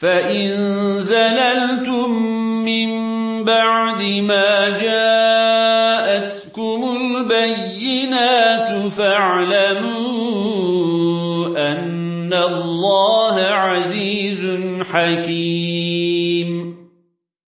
فإن زللتم من بعد ما جاءتكم البينات فاعلموا أن الله عزيز حكيم